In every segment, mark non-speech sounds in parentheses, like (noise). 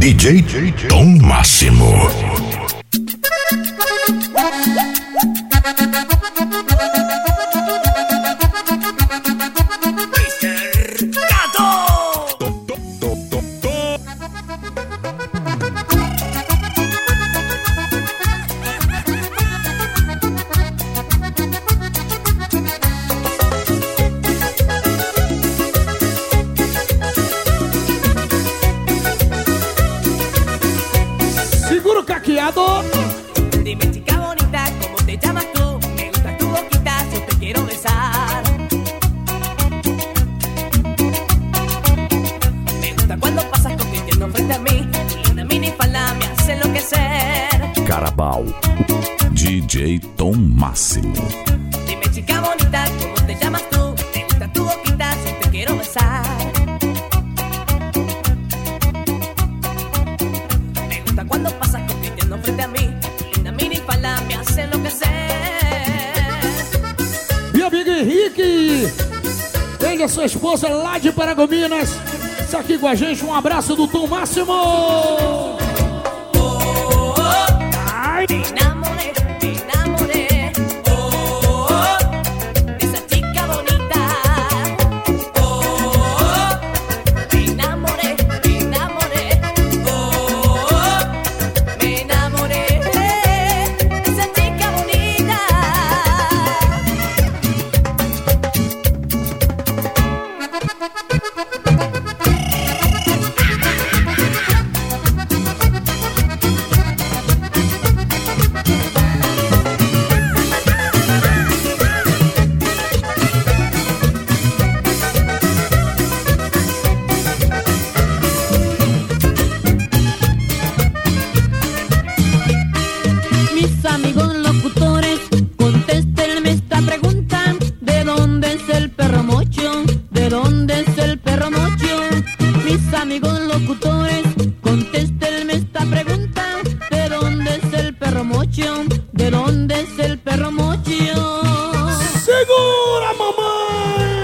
DJ Tom Máximo. A gente. Um abraço do mocho? ¿De dónde es el perro mocho? segura, mamãe.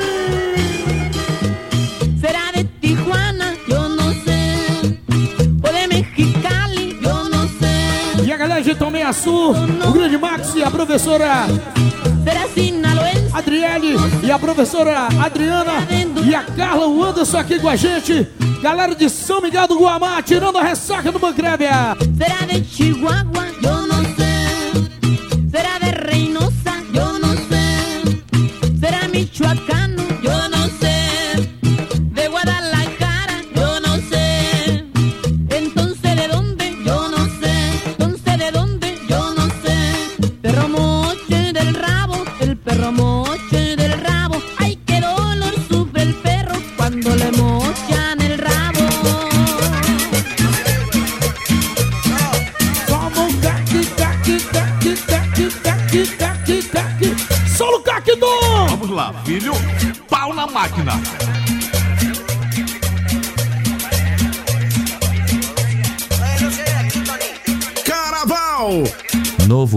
¿Será de Tijuana? Yo no sé. ¿O de Mexicali? Yo no sé. E a galera de Tomé Açu, o grande Max e a professora ¿Será sinaloense? Adriele e a professora Adriana e a Carla, o Anderson aqui com a gente. Galera de São Miguel do Guamá, tirando a ressaca do Bancrébia. ¿Será de Chihuahua?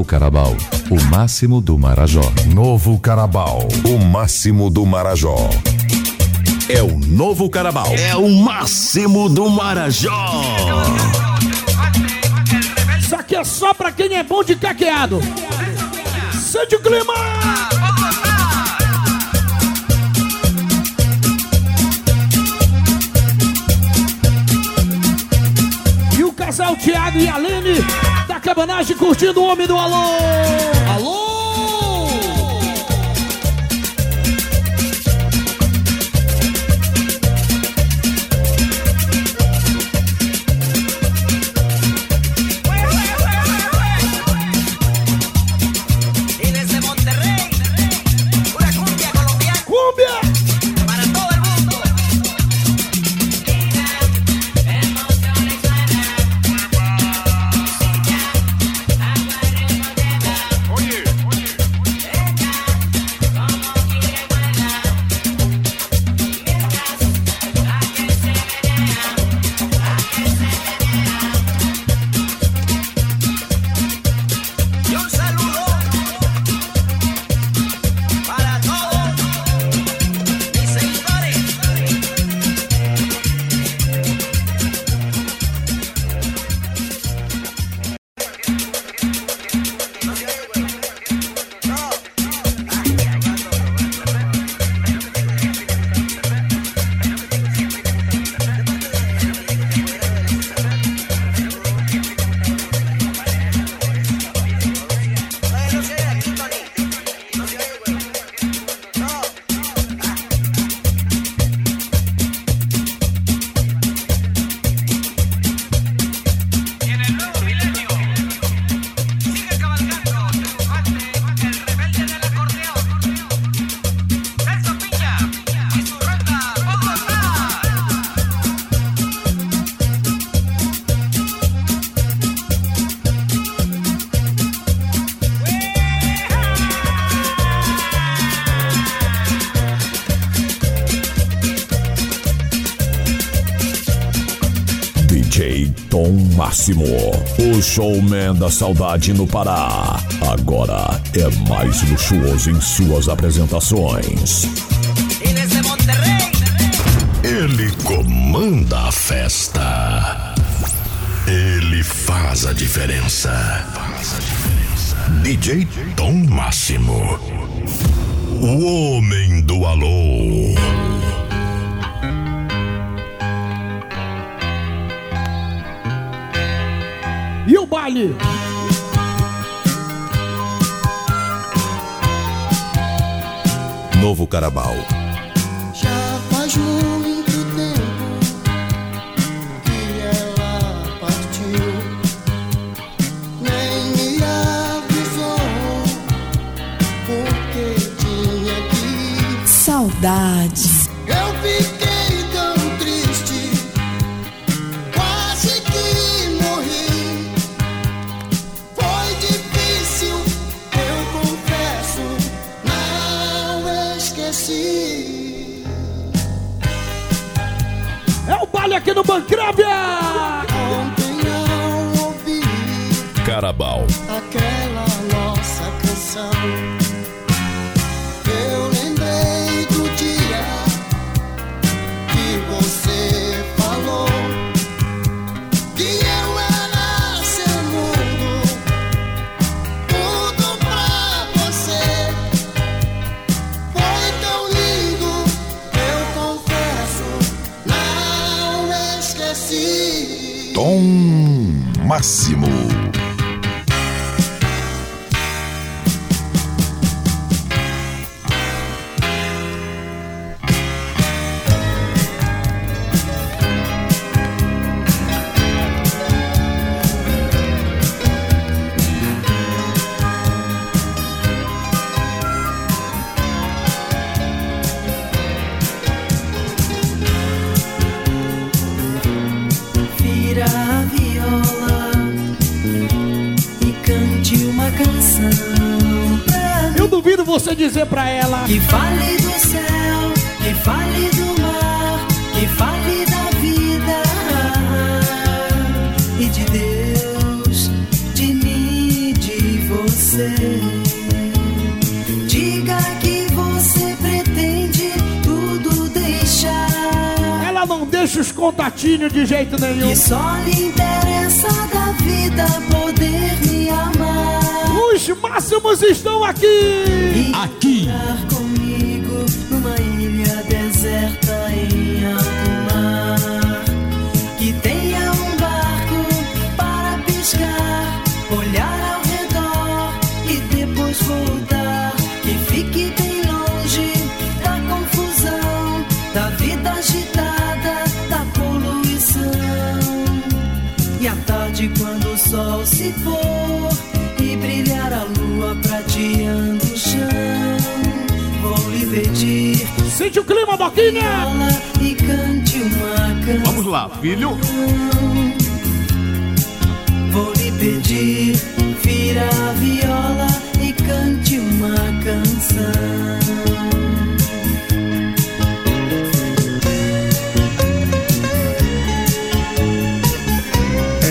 Carabal, o máximo do Marajó. Novo Carabal. O máximo do Marajó. É o novo Carabal. É o máximo do Marajó. Isso aqui é só pra quem é bom de caqueado. Sente o clima! E o casal Thiago e Aline cabanagem curtindo o homem do alô! O showman da saudade no Pará. Agora é mais luxuoso em suas apresentações. Ele comanda a festa. Ele faz a diferença. Faz a diferença. DJ Tom Máximo. O homem do alô. Baile? Novo Carabao. Já faz muito tempo que ela partiu, nem me avisou porque tinha que. Saudades. Eu fiquei O baile aqui no Bancrábia! Ontem Máximo. Dizer pra ela. que fale do céu, que fale do mar, que fale da vida e de Deus, de mim, de você. Diga que você pretende tudo deixar. Ela não deixa os contatinhos de jeito nenhum. Que só lhe interessa da vida poder máximos estão aqui! E Aqui. comigo numa ilha deserta em alto mar. Que tenha um barco para piscar, olhar ao redor e depois voltar. Que fique bem longe da confusão, da vida agitada, da poluição. E à tarde, quando o sol se pôr Sente o clima, Boquinha! fala e cante uma canção. Vamos lá, filho. Vou lhe pedir, vira a viola e cante uma canção.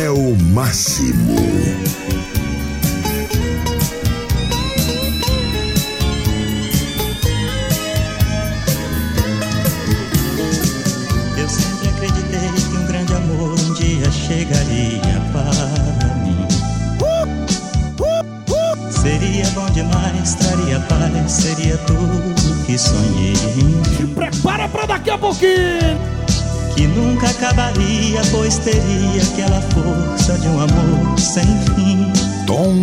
É o máximo. Seria tudo que sonhei. Se prepara pra daqui a pouquinho! Que nunca acabaria, pois teria aquela força de um amor sem fim. Tom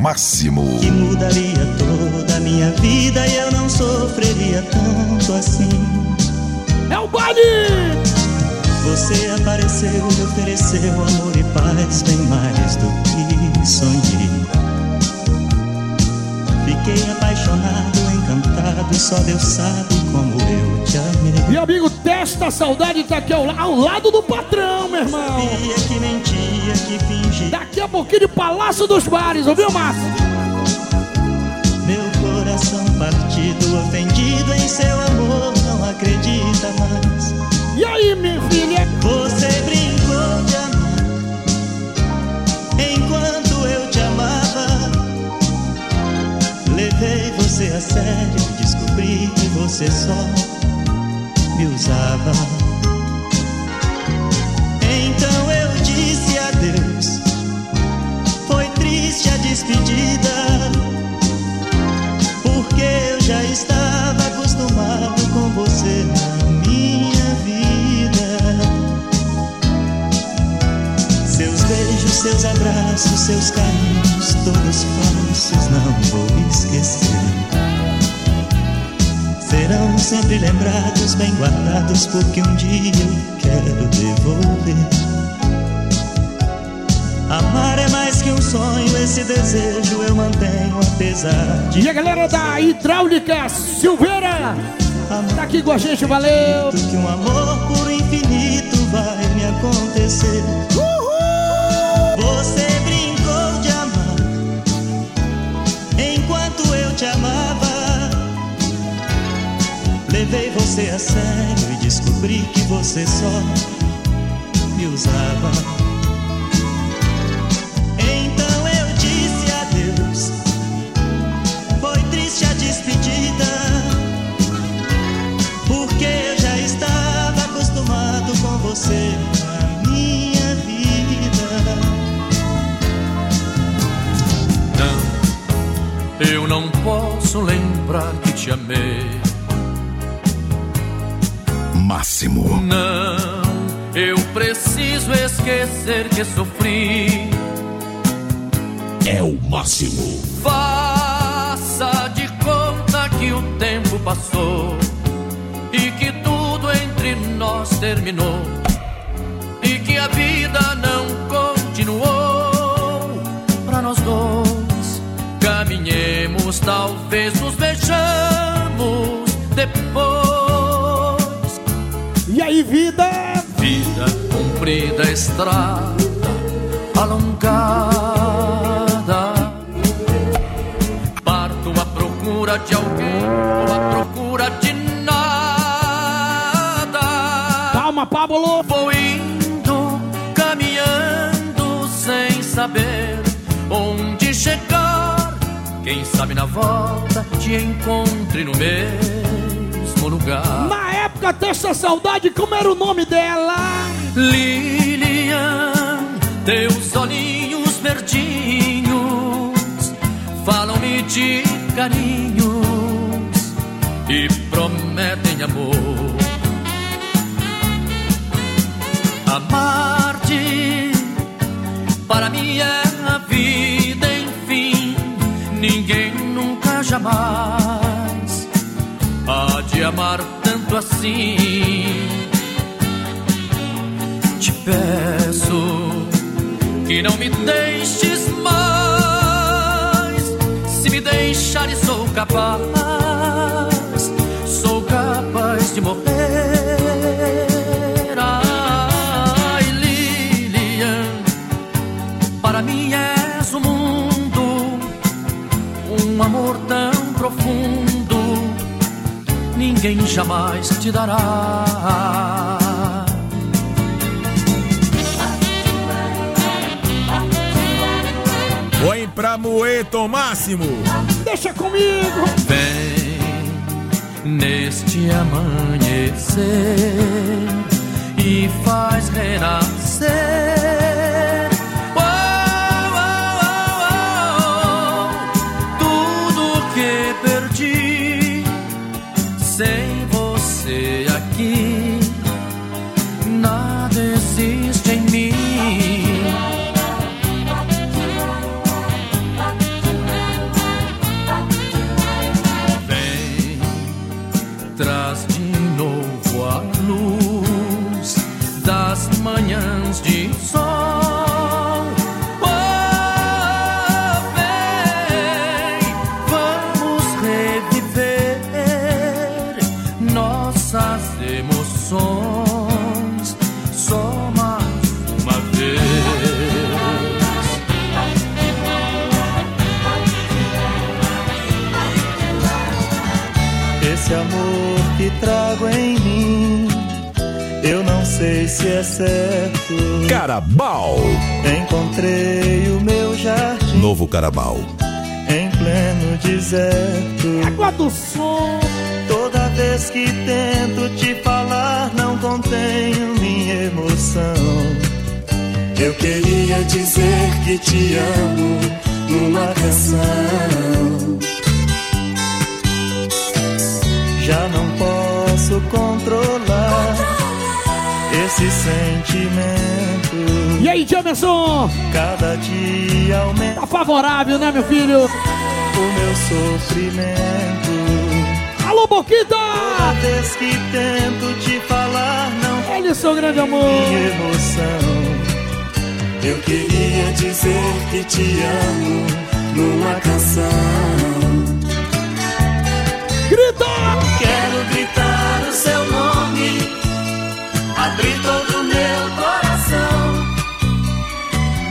Máximo. Que mudaria toda a minha vida e eu não sofreria tanto assim. É o baile! Você apareceu e ofereceu amor e paz bem mais do que sonhei. Fiquei apaixonado, encantado, só Deus sabe como eu te amei. E amigo, testa a saudade tá aqui ao, ao lado do patrão, meu irmão! Sabia que mentia, que fingia. Daqui a pouquinho de Palácio dos Bares, ouviu, Márcio? Meu coração partido, ofendido em seu amor, não acredita mais. E aí, minha filha? Você brincou sério e descobri que você só me usava. Então eu disse adeus. Foi triste a despedida, porque eu já estava acostumado com você seus abraços, seus carinhos, todos falsos, não vou esquecer. Serão sempre lembrados, bem guardados, porque um dia eu quero devolver. Amar é mais que um sonho, esse desejo eu mantenho apesar de E a galera da Hidráulica Silveira tá aqui com a gente, valeu! que um amor por infinito vai me acontecer. Você você a sério e descobri que você só me usava. Então eu disse adeus. Foi triste a despedida. Porque eu já estava acostumado com você na minha vida. Não, eu não posso lembrar que te amei. Máximo. Não, eu preciso esquecer que sofri. É o máximo. Faça de conta que o tempo passou e que tudo entre nós terminou e que a vida não continuou para nós dois. Caminhemos, talvez nos vejamos depois. E aí, vida? Vida comprida, estrada alongada. Parto à procura de alguém ou à procura de nada. Calma, Pablo! Vou indo, caminhando sem saber onde chegar. Quem sabe na volta te encontre no mesmo lugar. Na época dessa saudade, como era o nome dela? Lilian, teus olhinhos verdinhos falam-me de carinhos e prometem amor. Amar-te para mim é a vida, enfim, ninguém nunca jamais há de amar tanto assim. Te peço que não me deixes mais. Se me deixares, sou capaz, sou capaz de morrer. Ai, Lilian, para mim és o mundo, um amor tão profundo, ninguém jamais te dará. Põe pra moer, Tom Máximo. Deixa comigo! Vem neste amanhecer e faz renascer. Se é. Carabal. Encontrei o meu jardim Novo Carabal. em pleno deserto. Água do som. Toda vez que tento te falar, não contenho minha emoção. Eu queria dizer que te amo numa canção. Já não posso controlar esse sentimento. E aí, Jamerson? Cada dia aumenta Tá favorável, né, meu filho? o meu sofrimento. Alô, Boquita! Toda vez que tento te falar, não Ele, seu grande amor. minha emoção. Eu queria dizer que te amo numa canção. Grita! Quero gritar abrir todo o meu coração.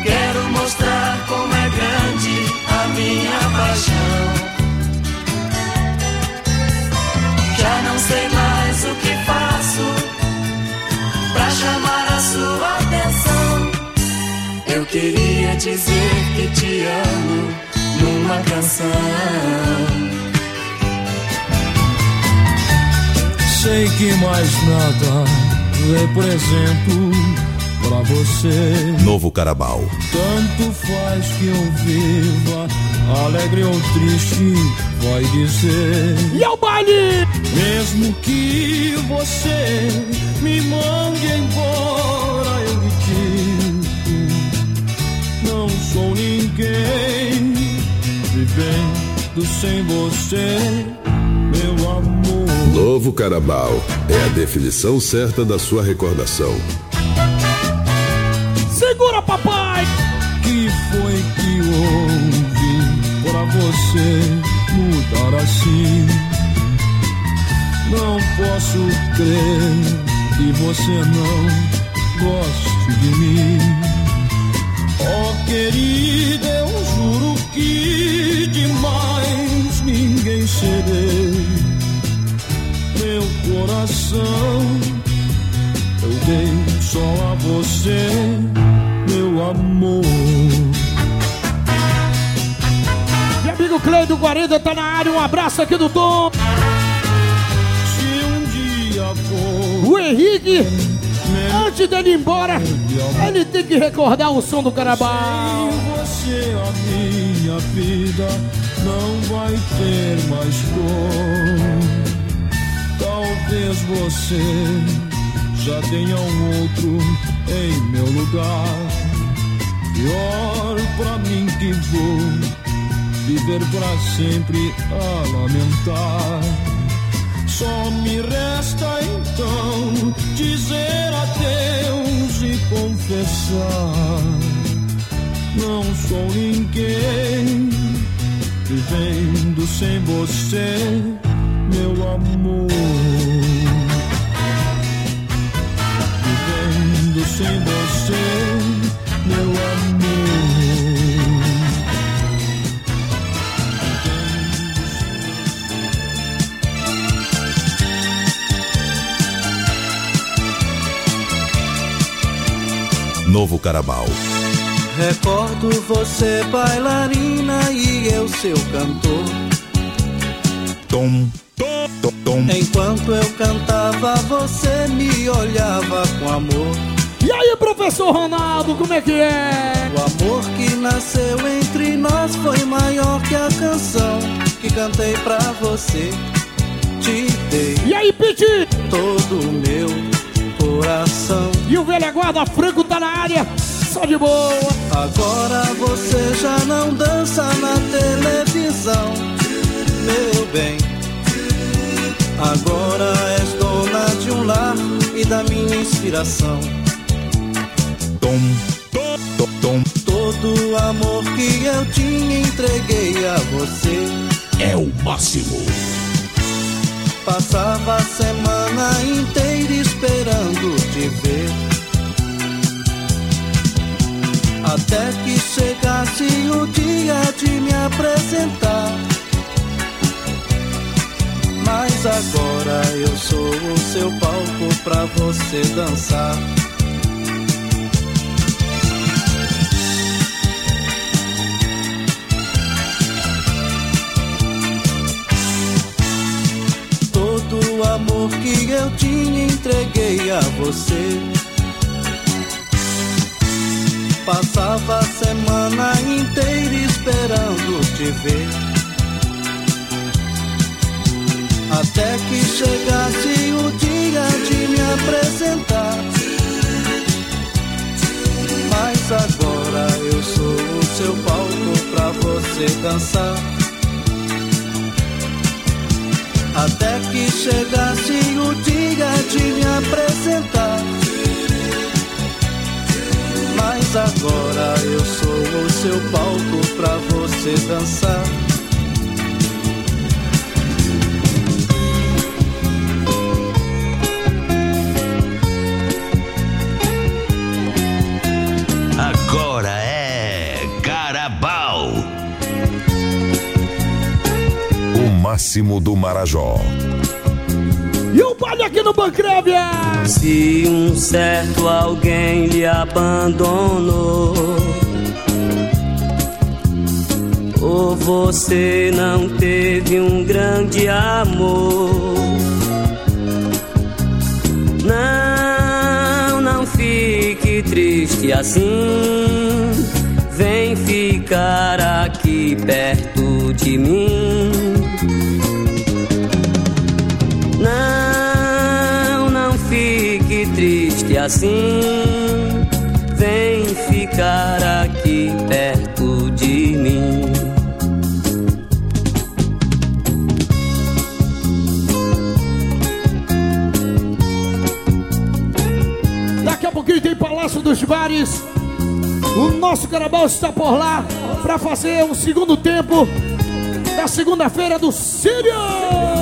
Quero mostrar como é grande a minha paixão. Já não sei mais o que faço pra chamar a sua atenção. Eu queria dizer que te amo numa canção. Sei que mais nada represento pra você. Novo Carabao. Tanto faz que eu viva, alegre ou triste, vai dizer. E ao baile! Mesmo que você me mande embora, eu lhe digo: Não sou ninguém, vivendo sem você, meu amor. Novo Carabao é a definição certa da sua recordação. Segura, papai! Que foi que houve pra você mudar assim? Não posso crer que você não goste de mim. Oh, querida, eu juro que demais coração eu dei só a você, meu amor. Meu amigo Cleido Guarida tá na área. Um abraço aqui do Tom. Se um dia for O Henrique, antes dele ir embora, ele tem que recordar o som do Carabao. Sem você a minha vida não vai ter mais cor. Talvez você já tenha um outro em meu lugar. Pior pra mim que vou viver pra sempre a lamentar. Só me resta então dizer adeus e confessar. Não sou ninguém vivendo sem você, meu amor. Vivendo sem você, meu amor. Novo Carabao. Recordo você bailarina e eu seu cantor. Tom, tom, tom, tom. Enquanto eu cantava, você me olhava com amor. E aí, professor Ronaldo, como é que é? O amor que nasceu entre nós foi maior que a canção que cantei pra você. Te dei E aí, Piti? todo o meu coração. E o velho aguarda Franco tá na área. Só de boa. Agora você já não dança na televisão, meu bem. Agora és dona de um lar e da minha inspiração. Tom, tom, tom, tom. Todo o amor que eu tinha entreguei a você. É o máximo. Passava a semana inteira esperando te eu sou o seu palco pra você dançar. Todo o amor que eu tinha entreguei a você. Passava a semana inteira esperando te ver. Até que chegasse o dia de me apresentar. Mas agora eu sou o seu palco pra você dançar. Até que chegasse o dia de me apresentar. Mas agora eu sou o seu palco pra você dançar. Máximo do Marajó. E o baile aqui no Bancrévia! Se um certo alguém lhe abandonou, ou você não teve um grande amor, não, não fique triste assim. Vem ficar aqui perto de mim. Triste assim. Vem ficar aqui perto de mim. Daqui a pouquinho tem Palácio dos Bares. O nosso Carabal está por lá para fazer um segundo tempo da segunda-feira do Sírio.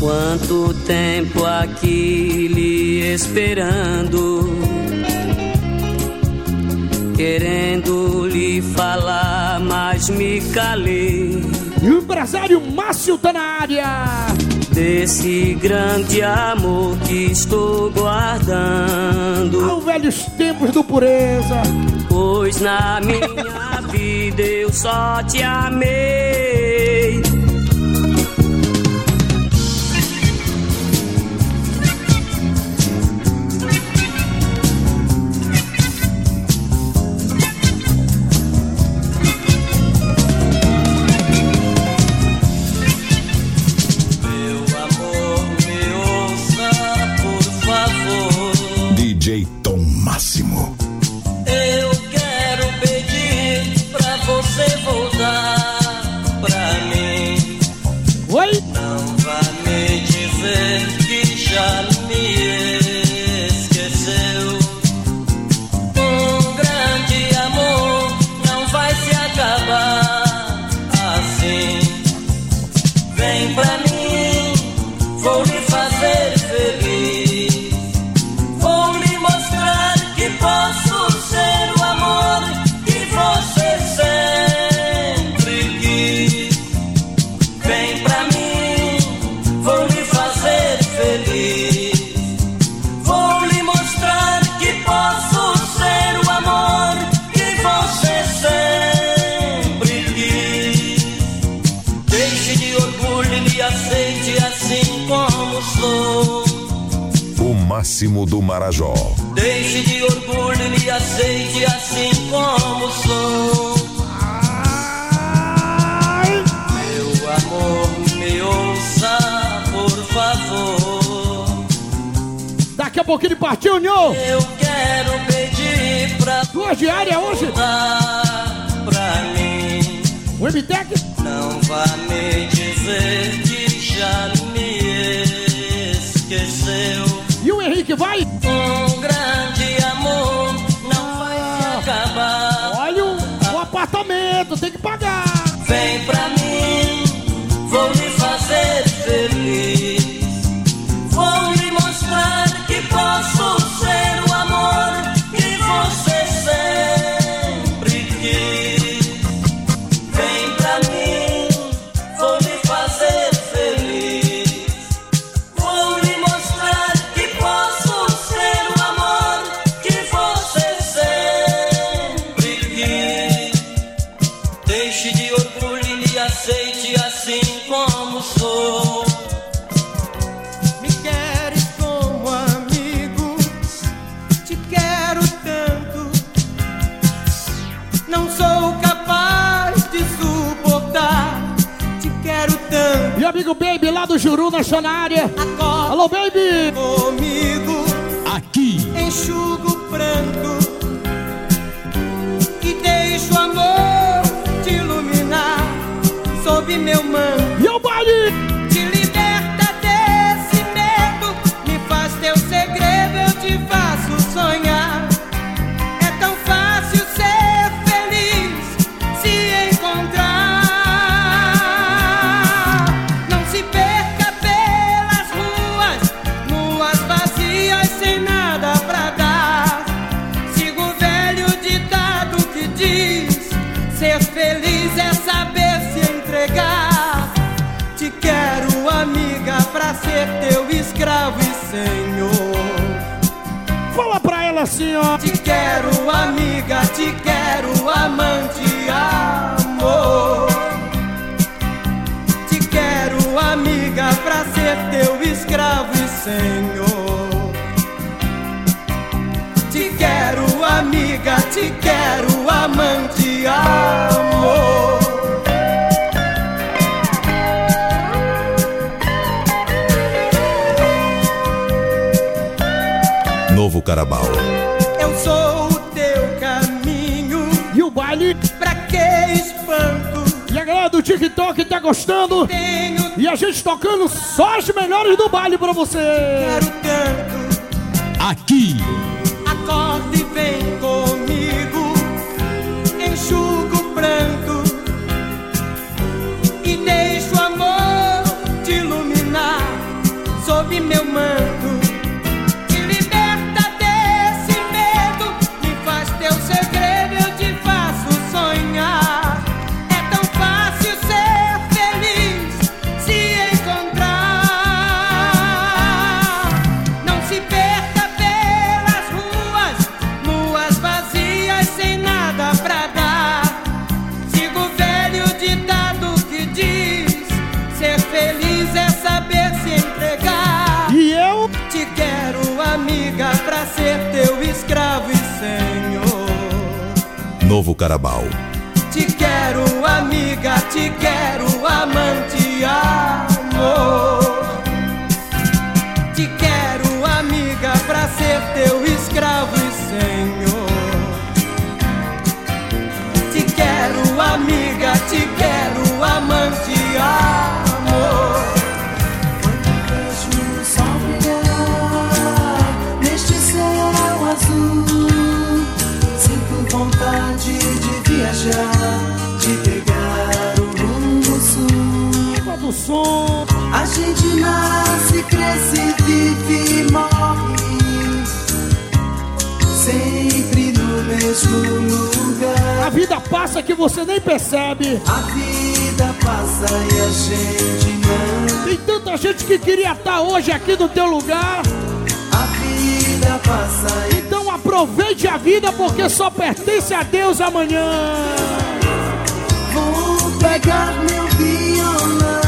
Quanto tempo aqui lhe esperando, querendo lhe falar, mas me calei. E o empresário Márcio tá na área. Desse grande amor que estou guardando. Aos velhos tempos do pureza. Pois na minha (laughs) vida eu só te amei. Você Marajó. Deixe de orgulho e me aceite assim como sou. Meu amor, me ouça, por favor. Daqui a pouquinho ele partiu, Nho. Eu quero pedir pra Duas diárias hoje. pra mim. O MTEC. Não vá me Oh. Amigo Baby lá do Juru, na na área. Alô, Baby! Comigo, aqui. Enxugo o pranto e deixo o amor te iluminar sob meu manto. E o baile! Ó. Te quero, amiga, te quero, amante, amor. Te quero, amiga, pra ser teu escravo e senhor. Te quero, amiga, te quero, amante, amor. Novo Carabao. Do TikTok tá gostando? Tenho E a gente tocando só as melhores do baile pra você. Quero tanto. Aqui. Acorda e vem comigo. Enxuga o pranto. E deixa o amor te iluminar sob meu manto. Novo Carabao. Te quero, amiga, te quero, amante, som. A gente nasce, cresce, vive e morre. Sempre no mesmo lugar. A vida passa que você nem percebe. A vida passa e a gente não. Tem tanta gente que queria estar hoje aqui no teu lugar. A vida passa e Então aproveite a vida porque só pertence a Deus amanhã. Vou pegar meu violão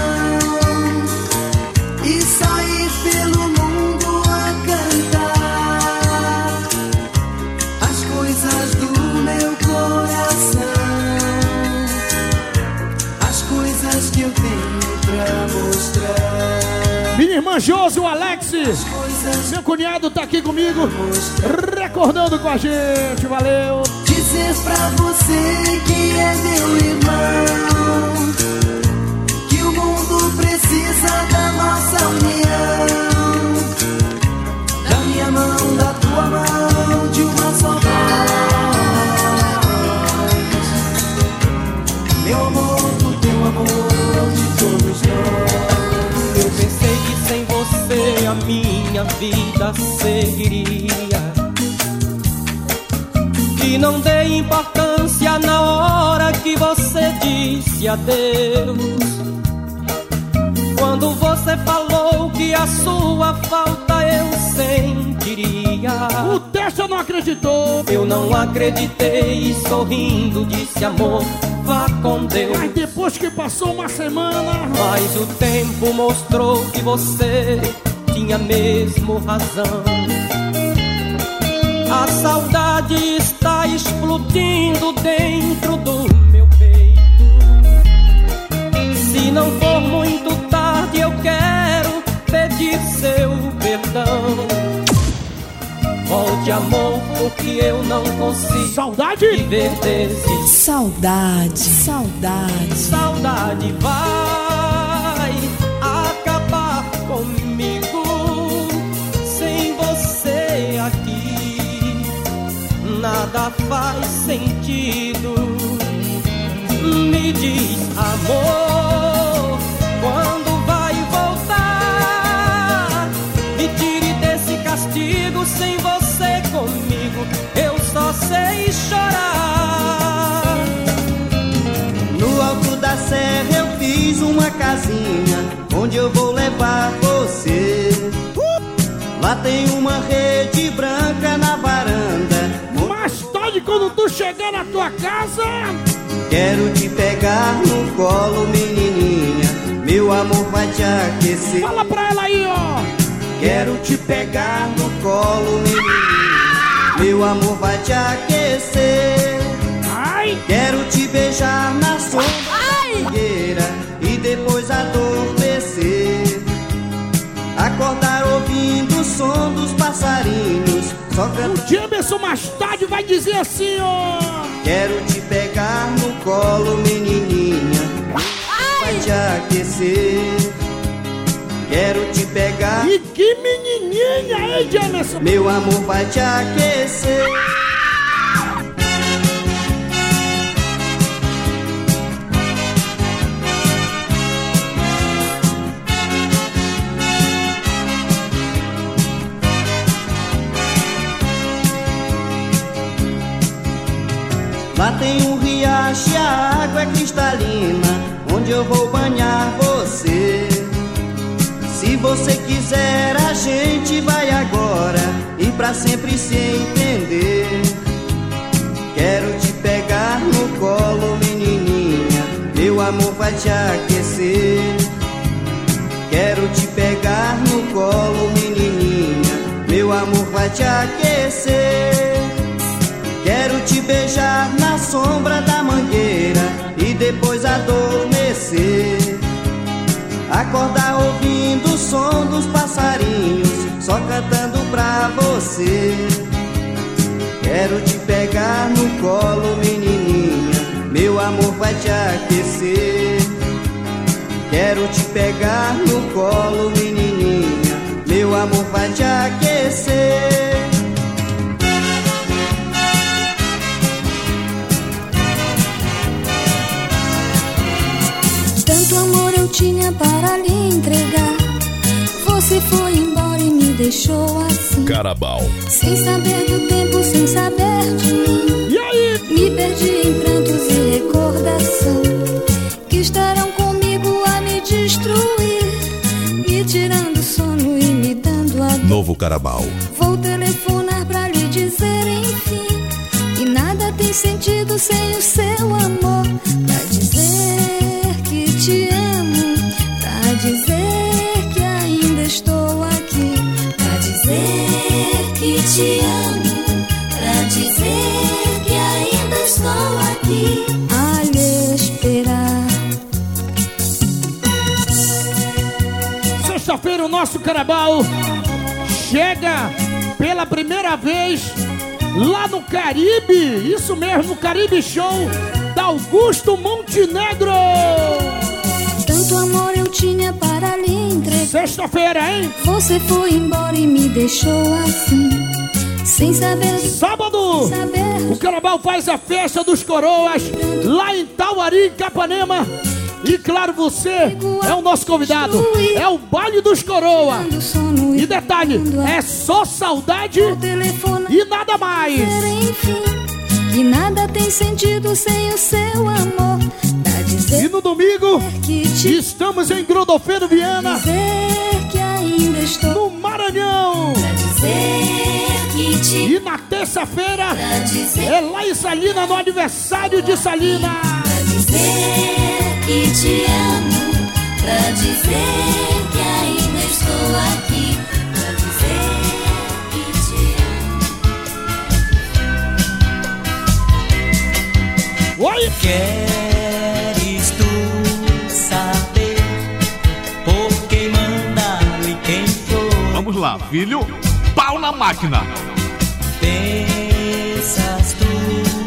Josi, o Alex, meu cunhado tá aqui comigo, recordando com a gente, valeu. Dizer pra você que é meu irmão Que o mundo precisa da nossa união. Da minha mão, da tua mão, de uma só voz Meu amor, do teu amor, de todos nós minha vida seguiria. E não dei importância na hora que você disse adeus. Quando você falou que a sua falta eu sentiria. O Tessa não acreditou. Eu não acreditei e sorrindo disse amor, vá com Deus. Mas depois que passou uma semana, Mas o tempo mostrou que você tinha mesmo razão. explodindo dentro do meu peito. Se não for muito tarde, eu quero pedir seu perdão. Volte, amor, porque eu não consigo Saudade? viver desse Saudade, saudade. Saudade vai Nada faz sentido. Me diz, amor, quando vai voltar? Me tire desse castigo sem você comigo. Eu só sei chorar. No alto da serra eu fiz uma casinha onde eu vou levar você. Lá tem uma rede branca na varanda. Quando tu chegar na tua casa, Quero te pegar no colo, menininha. Meu amor vai te aquecer. fala pra ela aí, ó. Quero te pegar no colo, menininha. Meu amor vai te aquecer. Quero te beijar na sombra da fogueira e depois adormecer. Acordar som dos passarinhos. Só O cantando. Jamerson mais tarde vai dizer assim, ó. Quero te pegar no colo, menininha. Vai te aquecer. Quero te pegar. E que menininha, hein, Jamerson? Meu amor vai te aquecer. Lá tem um riacho e a água é cristalina, onde eu vou banhar você. Se você quiser, a gente vai agora e pra sempre se entender. Quero te pegar no colo, menininha, meu amor vai te aquecer. Quero te pegar no colo, menininha, meu amor vai te aquecer. Te beijar na sombra da mangueira e depois adormecer. Acordar ouvindo o som dos passarinhos, só cantando pra você. Quero te pegar no colo, menininha, meu amor vai te aquecer. Quero te pegar no colo, menininha, meu amor vai te aquecer. Tanto amor eu tinha para lhe entregar. Você foi embora e me deixou assim. Carabal. Sem saber do tempo, sem saber de mim. E aí? Me perdi em prantos e recordação. Que estarão comigo a me destruir. Me tirando o sono e me dando a dor. Novo Carabal. Vou telefonar pra lhe dizer, enfim, que nada tem sentido sem o seu nosso Carabal chega pela primeira vez lá no Caribe. Isso mesmo, Caribe Show da Augusto Montenegro. Tanto amor eu tinha para lhe entregar. Sexta-feira, hein? Você foi embora e me deixou assim. Sem saber do Sábado, o Carabal faz a festa dos coroas lá em Tauari, Capanema. E claro, você é o nosso convidado. É o baile dos coroas. E detalhe, é só saudade e nada mais. que nada tem sentido sem o seu amor. E no domingo, te estamos em Grodofeno, Viana. No Maranhão. E na terça-feira é lá em Salina, no aniversário de Salina que te amo, pra dizer que ainda estou aqui, pra dizer que te amo. Oi! Queres tu saber por quem manda e quem for? Vamos lá, filho! Pau na máquina! Pensas tu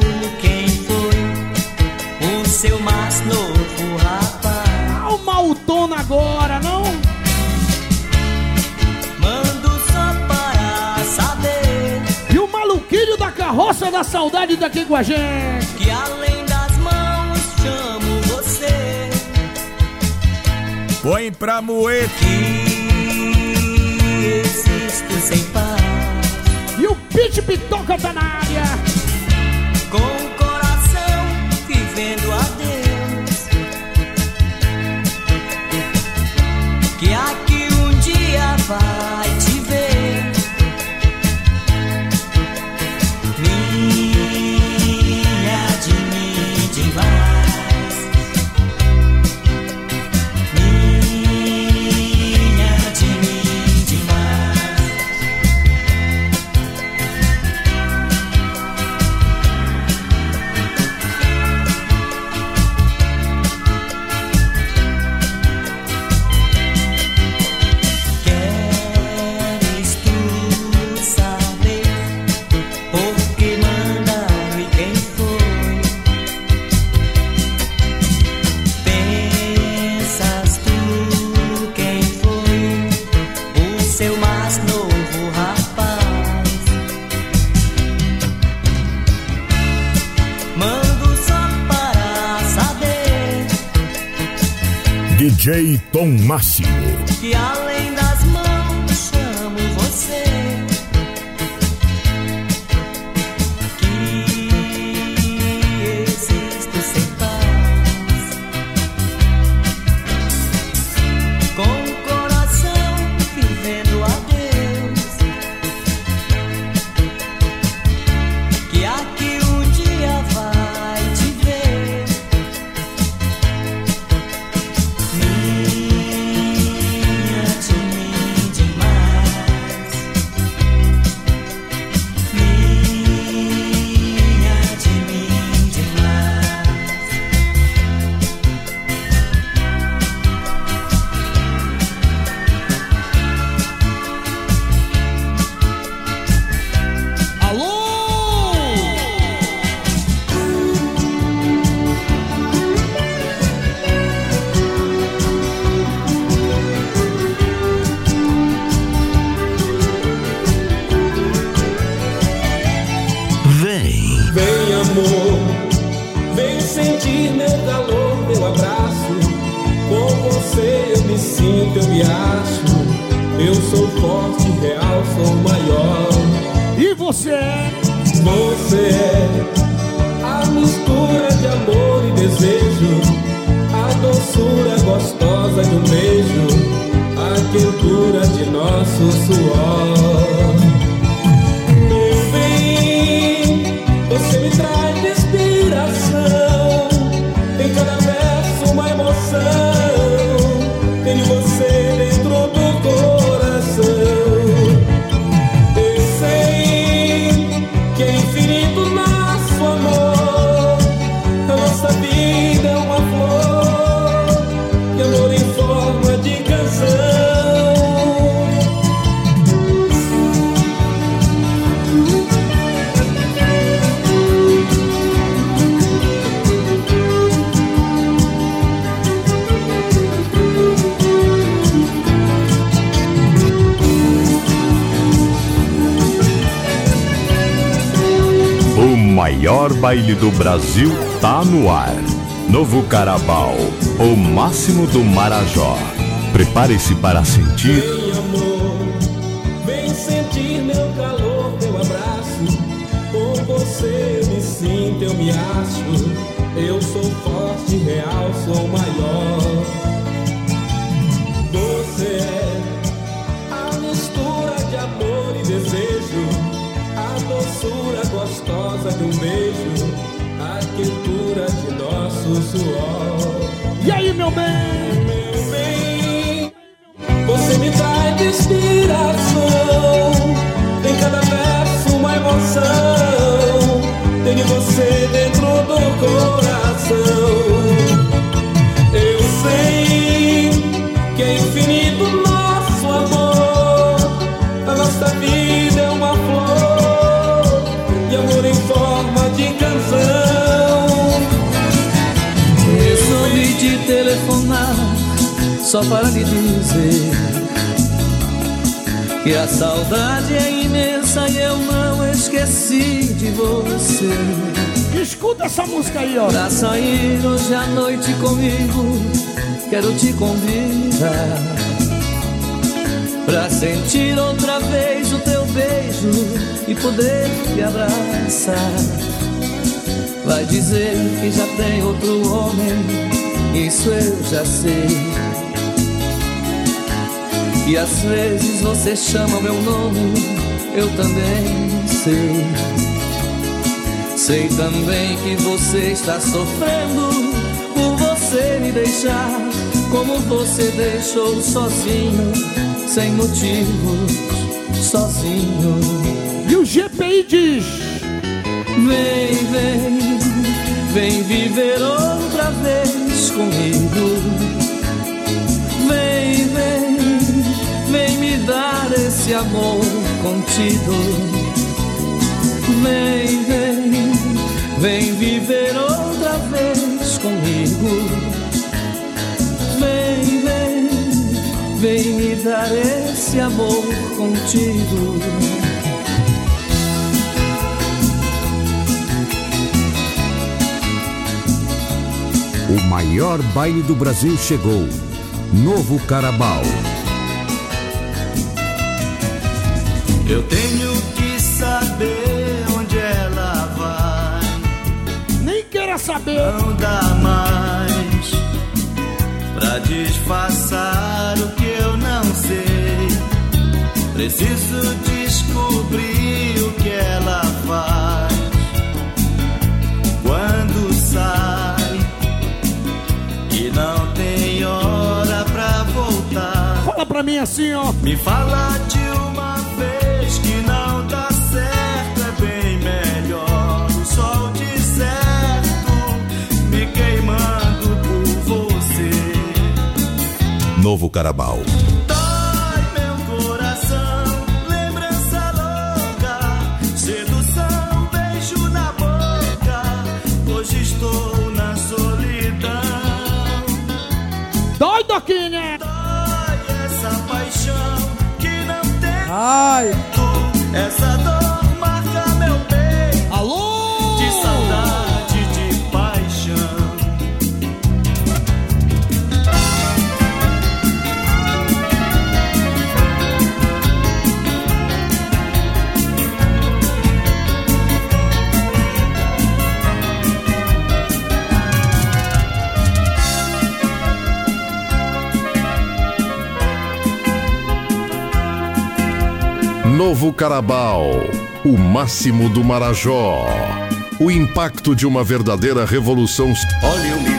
seu mais novo rapaz. Calma o maltona agora, não? Mando só para saber. E o maluquinho da carroça da saudade daqui com a gente. Que além das mãos chamo você. Põe pra moer. Que existo sem paz. E o Pit Pitoca tá na área. Tom Máximo. Que além do Brasil tá no ar. Novo Carabal, o máximo do Marajó. Prepare-se para sentir só para lhe dizer que a saudade é imensa e eu não esqueci de você. Escuta essa música aí, ó. Pra sair hoje à noite comigo, quero te convidar. Pra sentir outra vez o teu beijo e poder te abraçar. Vai dizer que já tem outro homem, isso eu já sei. E às vezes você chama meu nome, eu também sei. Sei também que você está sofrendo por você me deixar, como você deixou sozinho, sem motivos, sozinho. E o GPI diz: Vem, vem, vem viver outra vez comigo. Dar esse amor contido. Vem, vem, vem viver outra vez comigo. Vem, vem, vem me dar esse amor contigo. O maior baile do Brasil chegou. Novo Carabao. Eu tenho que saber onde ela vai. Nem queira saber. Não dá mais pra disfarçar o que eu não sei. Preciso descobrir o que ela faz quando sai e não tem hora pra voltar. Fala pra mim assim, ó. Me fala de solidão. Dói, Doquinha! Dói essa paixão que não tem. Ai! Essa dor Novo Carabao. O máximo do Marajó. O impacto de uma verdadeira revolução. Olha, eu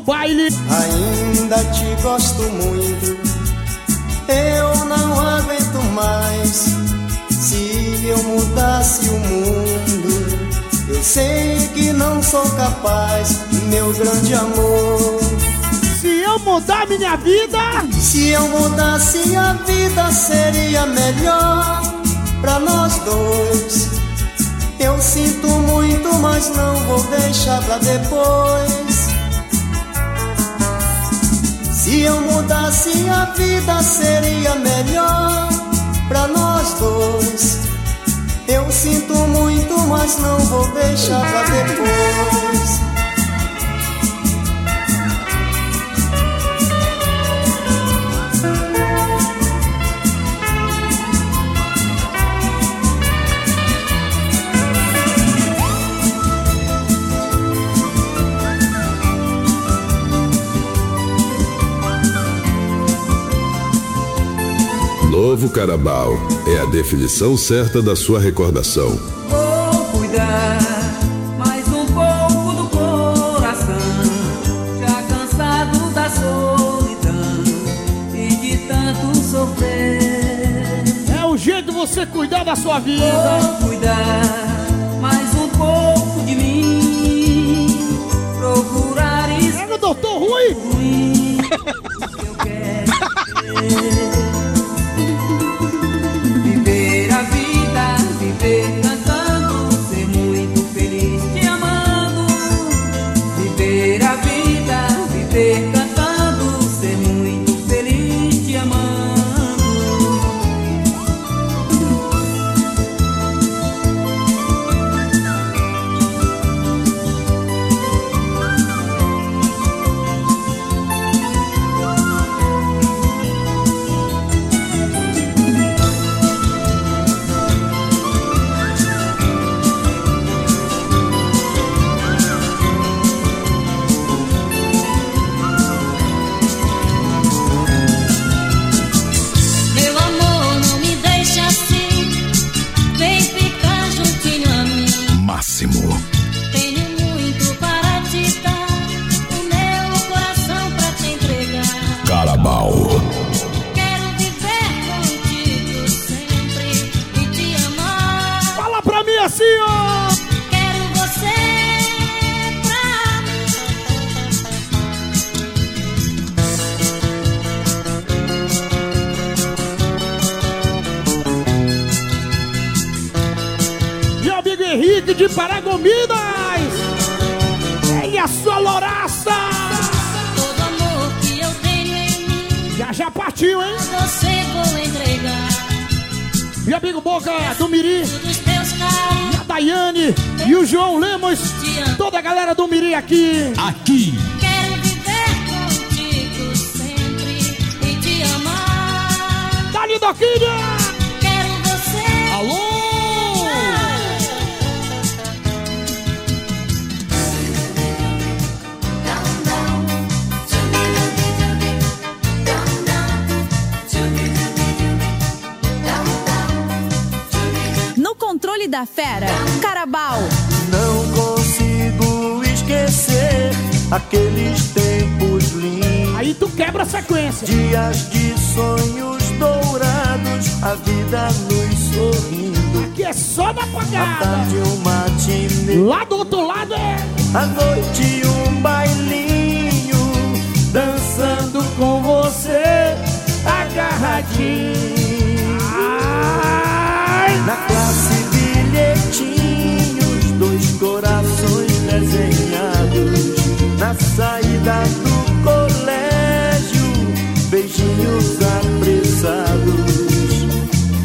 baile. Ainda te gosto muito, eu não aguento mais. Se eu mudasse o mundo, eu sei que não sou capaz, meu grande amor. Se eu mudar minha vida, se eu mudasse a vida, seria melhor pra nós dois. Eu sinto muito, mas não vou deixar pra depois. Se eu mudasse a vida, seria melhor pra nós dois. Eu sinto muito, mas não vou deixar pra depois. Novo Carabao é a definição certa da sua recordação. Vou cuidar mais um pouco do coração, já cansado da solidão e de tanto sofrer. É o jeito de você cuidar da sua vida. Vou cuidar da fera, Carabal. Não consigo esquecer aqueles tempos lindos. Aí tu quebra a sequência. Dias de sonhos dourados, a vida nos sorrindo. Aqui é só na A pagada. tarde um matinê, Lá do outro lado é. a noite um bailinho, dançando com você, agarradinho. Na desenhados. Na saída do colégio, beijinhos apressados.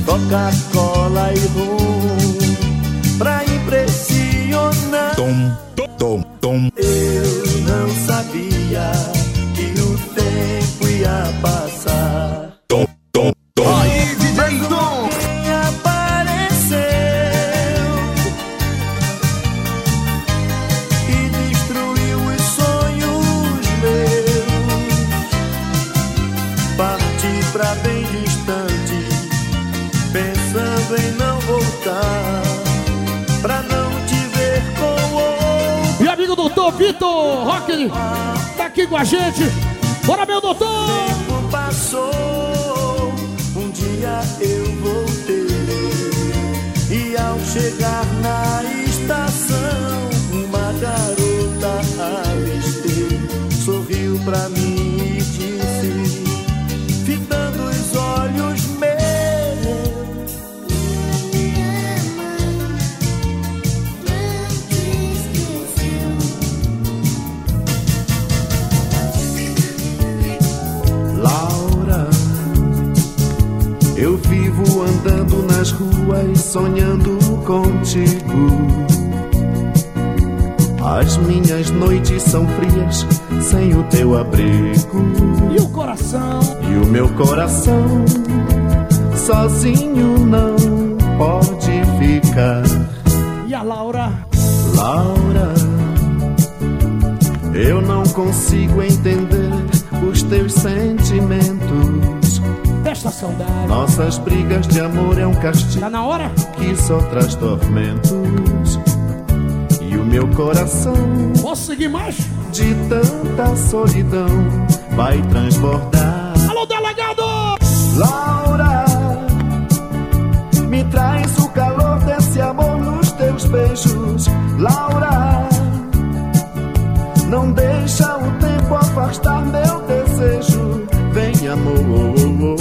Coca-Cola e rum, pra impressionar. Tom, tom, tom. Eu Rock tá aqui com a gente. Bora, meu doutor! O tempo passou, um dia eu voltei. E ao chegar na estação, uma garota avistei. Sorriu pra mim nas ruas sonhando contigo. As minhas noites são frias sem o teu abrigo. E o coração? E o meu coração sozinho não pode ficar. E a Laura? Laura, eu não consigo entender os teus sentimentos. Desta saudade. Nossas brigas de amor é um castigo. Tá na hora? Que só traz tormentos. E o meu coração. Posso seguir mais? De tanta solidão vai transbordar. Alô, delegado! Laura, me traz o calor desse amor nos teus beijos. Laura, não deixa o tempo afastar meu desejo. Vem, amor.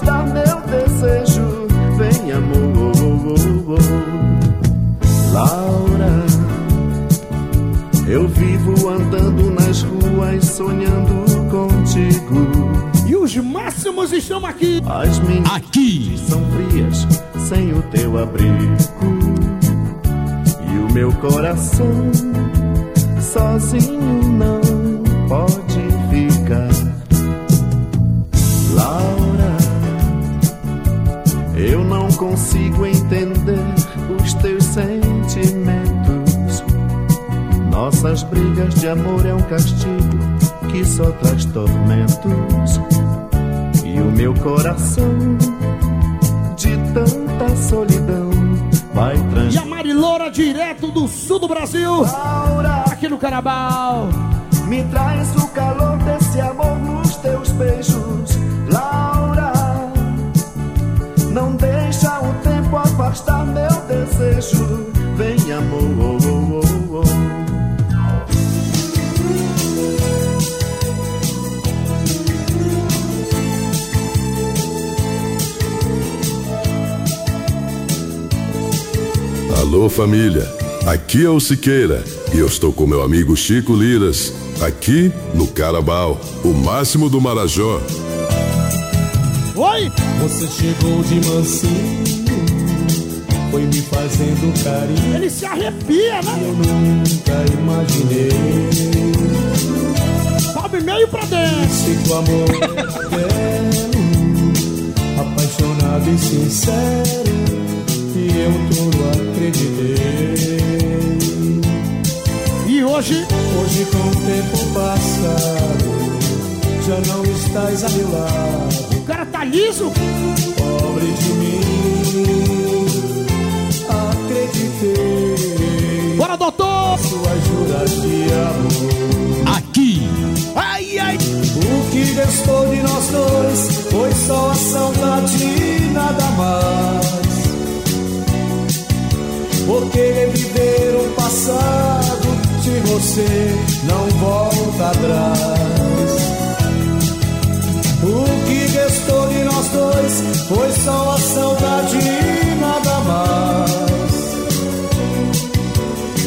Afastar meu desejo. Vem, amor. oh, oh, oh. Laura, eu vivo andando nas ruas sonhando contigo. E os máximos estão aqui. As minhas aqui são frias sem o teu abrigo. E o meu coração sozinho não pode consigo entender os teus sentimentos. Nossas brigas de amor é um castigo que só traz tormentos. E o meu coração, de tanta solidão, vai E a transformar. Mariloura, direto do sul do Brasil. Aqui no Carabal. Me traz o calor desse amor nos teus beijos, Laura. Não deixa tempo afastar meu desejo. Vem, amor. oh, oh, oh. Alô família, aqui é o Siqueira e eu estou com meu amigo Chico Liras, aqui no Carabal, o máximo do Marajó. Oi! Você chegou de mansinho, foi me fazendo carinho. Ele se arrepia, né? Eu nunca imaginei. Sobe meio pra dentro. Se amor era belo, apaixonado e sincero, e eu todo acreditei. E hoje? Hoje com o tempo passado, já não estás a meu lado. O cara tá liso? Pobre de mim, doutor! Sua jura de amor. Aqui. Ai, ai. O que restou de nós dois foi só a saudade e nada mais. Porque reviver o passado se você não volta atrás. O que restou de nós dois foi só a saudade e nada mais.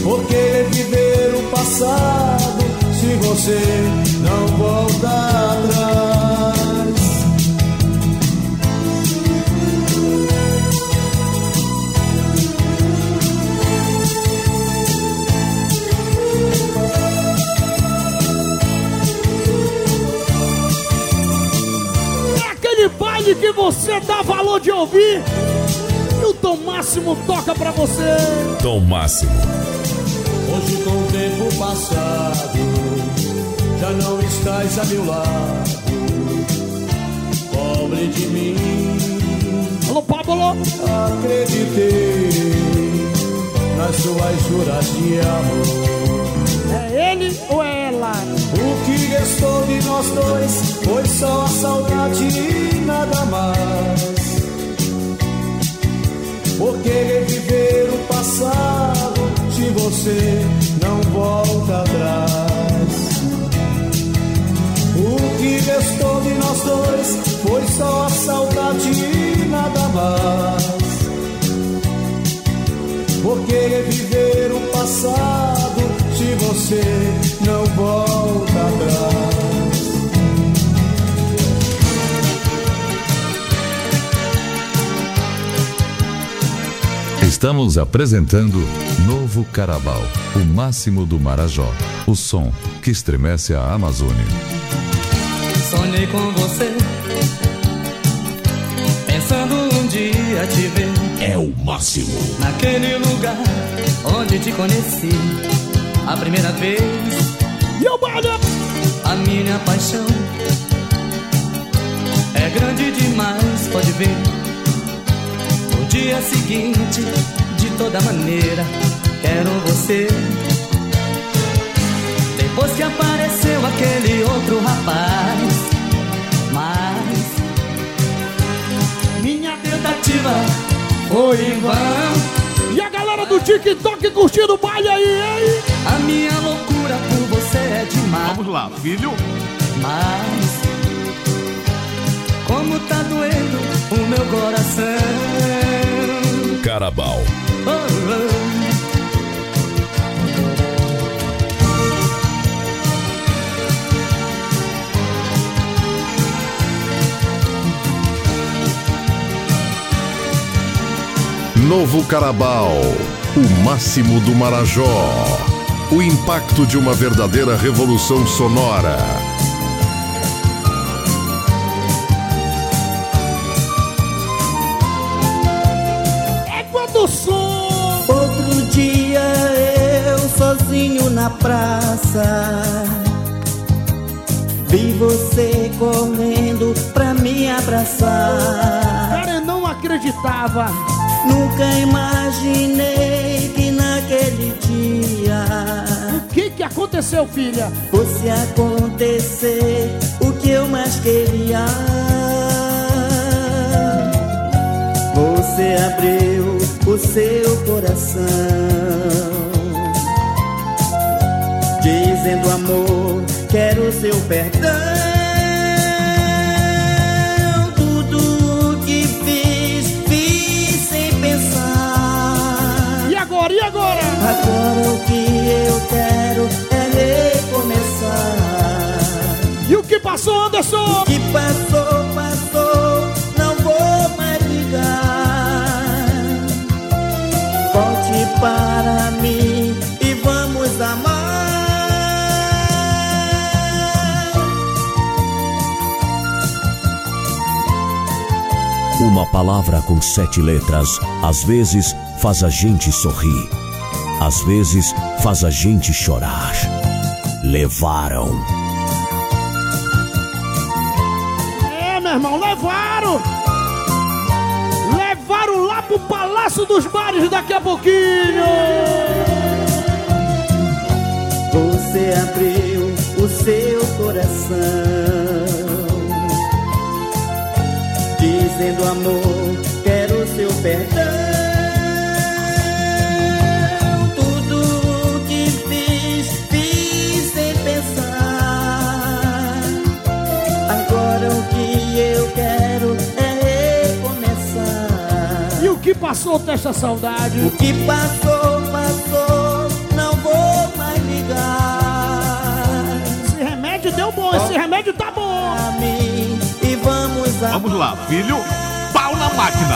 Porque reviver o passado se você não volta atrás. É aquele baile que você dá valor de ouvir. E o Tom Máximo toca pra você. Tom Máximo. Com o tempo passado já não está mais a meu lado. Pobre de mim. Alô, Pablo! Acreditei nas suas juras de amor. É ele ou é ela? O que restou de nós dois foi só a saudade e nada mais. Por que reviver o passado você não volta atrás? O que restou de nós dois foi só a saudade e nada mais. Por que reviver o passado se você não volta atrás? Estamos apresentando Novo Carabal, o máximo do Marajó. O som que estremece a Amazônia. Sonhei com você, pensando um dia te ver. É o máximo. Naquele lugar onde te conheci a primeira vez. E balho! A minha paixão é grande demais, pode ver. No dia seguinte, de toda maneira, quero você. Depois que apareceu aquele outro rapaz, mas minha tentativa foi em vão. E a galera do TikTok curtindo o baile aí, hein? A minha loucura por você é demais. Vamos lá, filho. Mas como tá doendo o meu coração. Carabal. Oh, oh. Novo Carabal, o máximo do Marajó. O impacto de uma verdadeira revolução sonora. Praça Vi você correndo pra me abraçar Cara, eu não acreditava. Nunca imaginei que naquele dia O que que aconteceu, filha? Fosse acontecer o que eu mais queria Você abriu o seu coração Dizendo amor, quero seu perdão Tudo que fiz, fiz sem pensar E agora, e agora? Agora o que eu quero é recomeçar E o que passou, Anderson? O que passou, passou, Uma palavra com sete letras às vezes faz a gente sorrir, às vezes faz a gente chorar. Levaram. É, meu irmão, levaram! Levaram lá pro Palácio dos Bares daqui a pouquinho! Você abriu o seu coração Dizendo amor, quero seu perdão. Tudo que fiz, fiz sem pensar. Agora o que eu quero é recomeçar. E o que passou dessa saudade? O que passou, passou, não vou mais ligar. Esse remédio deu bom, esse remédio tá bom! Vamos lá, filho. Pau na máquina.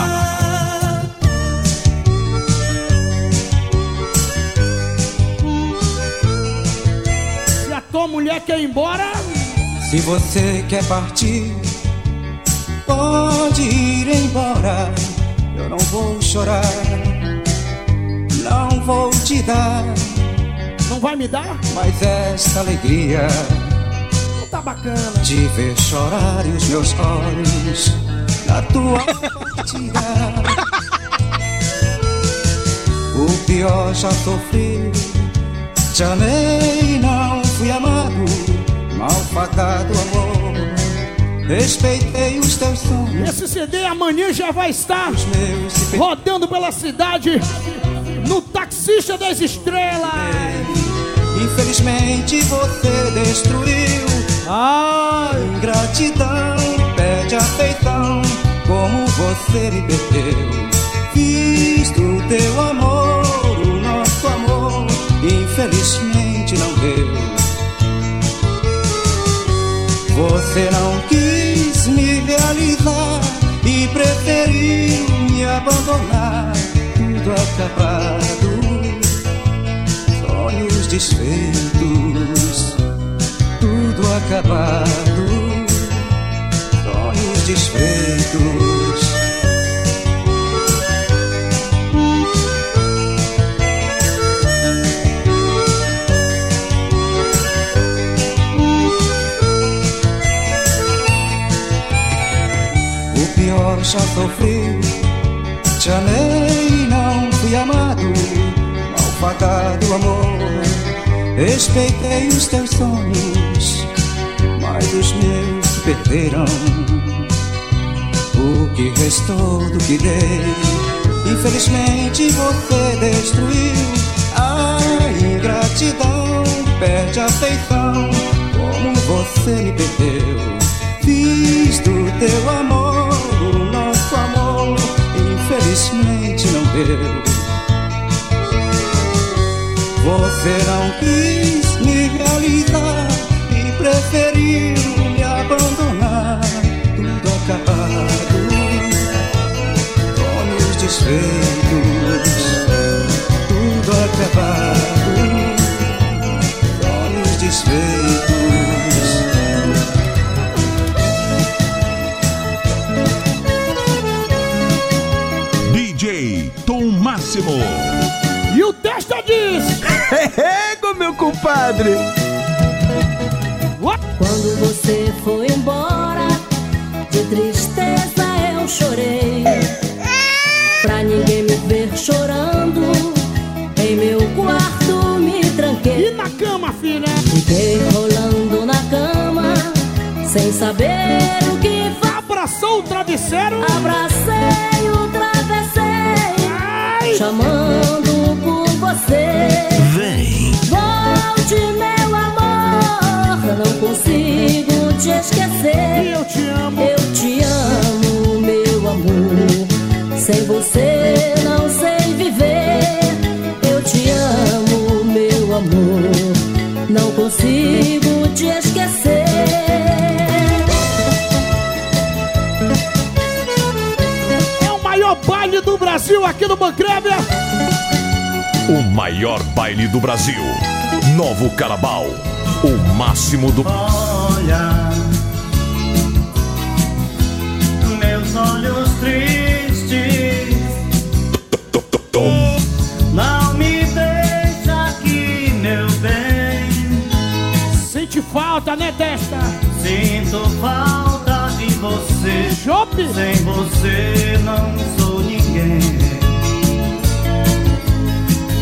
Se a tua mulher quer ir embora, Se você quer partir, pode ir embora. Eu não vou chorar, não vou te dar não vai me dar? mais esta alegria. Bacana. De ver chorar e os meus olhos na tua partida. O pior já sofri, te amei, não fui amado, malfadado amor. Respeitei os teus sonhos. Esse CD amanhã já vai estar rodando pela cidade no Taxista das Estrelas. Infelizmente você destruiu. Ai. Ingratidão, pede afeição, como você me perdeu. Fiz do teu amor o nosso amor, infelizmente não deu. Você não quis me realizar e preferiu me abandonar, tudo acabado sonhos desfeitos, acabado, sonhos desfeitos. O pior já sofri, te amei, não fui amado malfadado amor. Respeitei os teus sonhos, mas os meus perderam. O que restou do que dei, infelizmente você destruiu. A ingratidão perde a afeição, como você me perdeu. Fiz do teu amor o nosso amor, infelizmente não deu. Você não quis desfeitos. Tudo acabado, sonhos desfeitos. DJ Tom Máximo. E o testa diz: (laughs) Ego, meu compadre. Quando você foi embora, de tristeza eu chorei. Pra ninguém me ver chorando, em meu quarto me tranquei. E na cama, filha? Fiquei rolando na cama, sem saber o que fazer. Abraçou o travesseiro? Abracei o travesseiro, chamando por você. Vem. Volte, meu amor, não consigo te esquecer. Eu te amo, eu Sem você não sei viver. Eu te amo, meu amor. Não consigo te esquecer. É o maior baile do Brasil aqui no Bancrébia. O maior baile do Brasil. Novo Carabal. O máximo do. Olha, falta, né, testa? Sinto falta de você. Chope. Sem você não sou ninguém.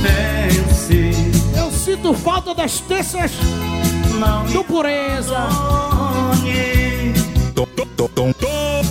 Pense. Eu sinto falta das terças do pureza. Sou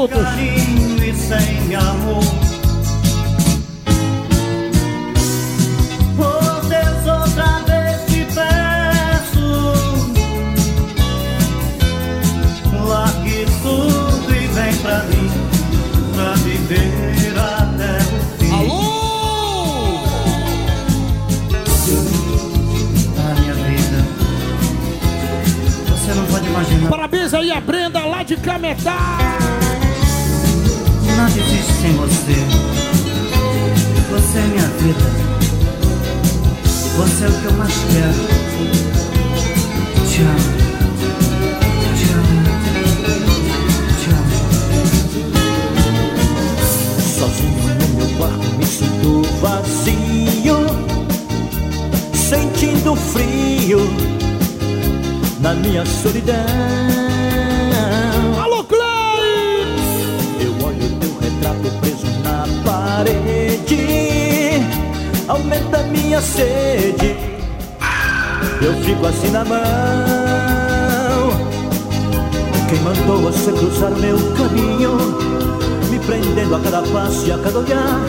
minutos. Carinho e sem amor. Deus, outra vez te peço. Largue tudo e vem pra mim. Pra viver até o fim. Alô! A minha vida. Você não pode imaginar. Parabéns aí a Brenda lá de Cametá. Sem você. Você é minha vida. Você é o que eu mais quero. Te amo. Te amo. Te amo. Sozinho no meu quarto me sinto vazio Sentindo frio na minha solidão Aumenta minha sede. Eu fico assim na mão. Quem mandou você cruzar meu caminho? Me prendendo a cada passo e a cada olhar.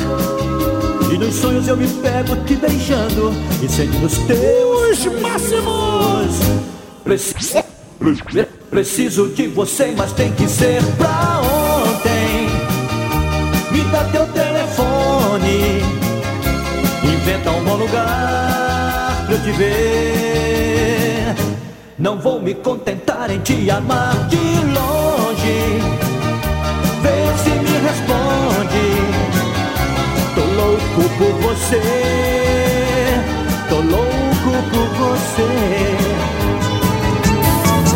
E nos sonhos eu me pego te beijando E sentindo os teus máximos. Preciso, preciso de você, mas tem que ser pra te ver. Não vou me contentar em te amar de longe. Vê se me responde. Tô louco por você. Tô louco por você.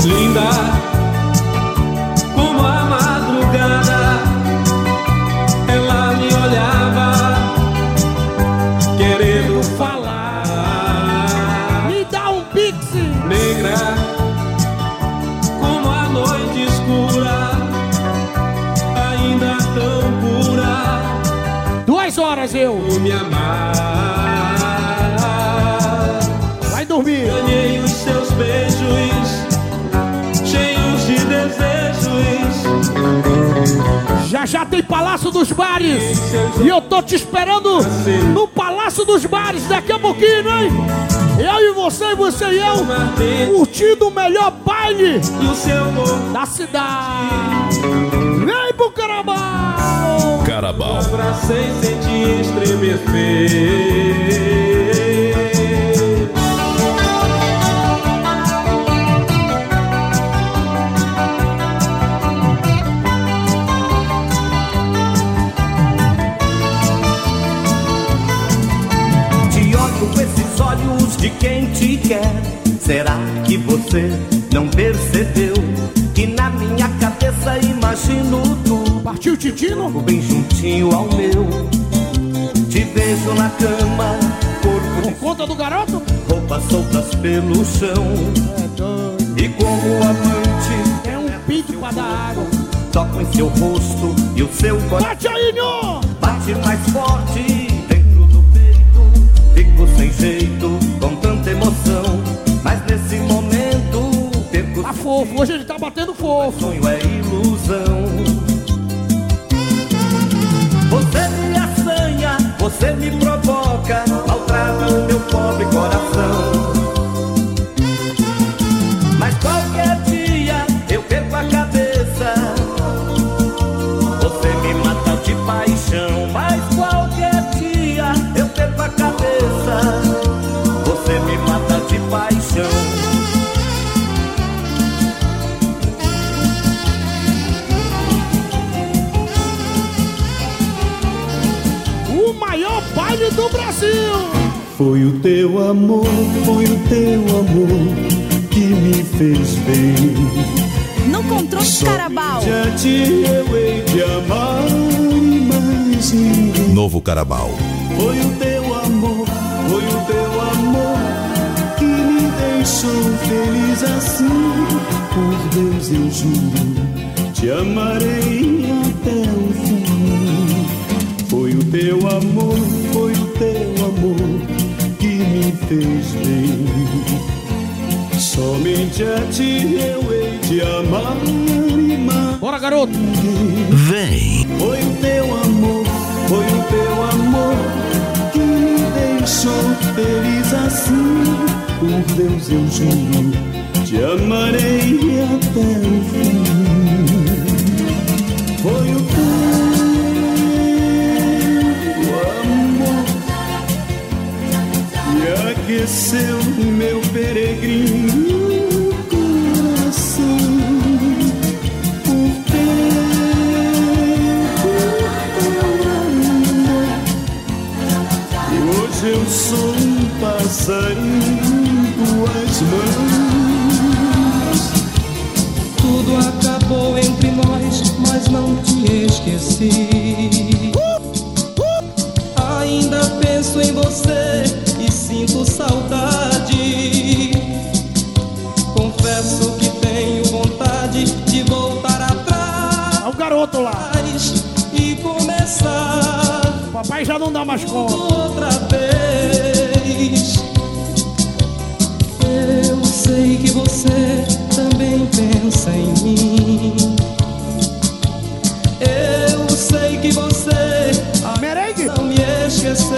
Linda Já já tem Palácio dos Bares. E eu tô te esperando no Palácio dos Bares daqui a pouquinho, hein? Eu e você, e você e eu, curtindo o melhor baile da cidade. Vem pro! Carabao. Abracei sem te estremecer. Quem te quer. Será que você não percebeu que na minha cabeça imagino tu? Partiu Titino? Bem juntinho ao meu. Te vejo na cama, corpo Por conta do garoto? roupas soltas pelo chão. E como amante, É um pinto pra dar água. toco em seu rosto e o seu coração. Bate aí, Nho! Bate mais forte. Fico sem jeito, com tanta emoção. Mas nesse momento, perco Tá fofo, hoje ele tá batendo fofo. sonho é ilusão. Você me assanha, você me provoca, maltrata o meu pobre coração. Paixão. O maior baile do Brasil! Foi o teu amor, foi o teu amor que me fez bem. No controle Carabao. Já te eu hei de amar e mais ninguém. Novo Carabao. Foi o teu deixou feliz assim. Por Deus eu juro, te amarei até o fim. Foi o teu amor, foi o teu amor que me fez bem. Somente a ti eu hei de amar e mais. Bora, garoto! Vem. Foi o teu amor, foi o teu amor que me deixou feliz assim por Deus eu juro, te amarei até o fim. Foi o teu amor que aqueceu meu peregrino coração. eu sou um passarinho tuas mãos. Tudo acabou entre nós, mas não te esqueci. Ainda penso em você e sinto saudade. Confesso que tenho vontade de voltar atrás. É o garoto lá. E começar. Papai já não dá mais conta. Sei que você também pensa em mim. Eu sei que você Merengue. não me esqueceu.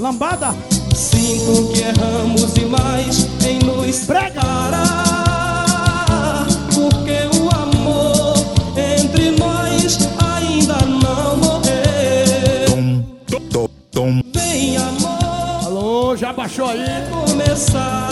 Lambada. Sinto que erramos demais em nos preparar. Porque o amor entre nós ainda não morreu. Vem, amor. Alô, já baixou aí? Começar.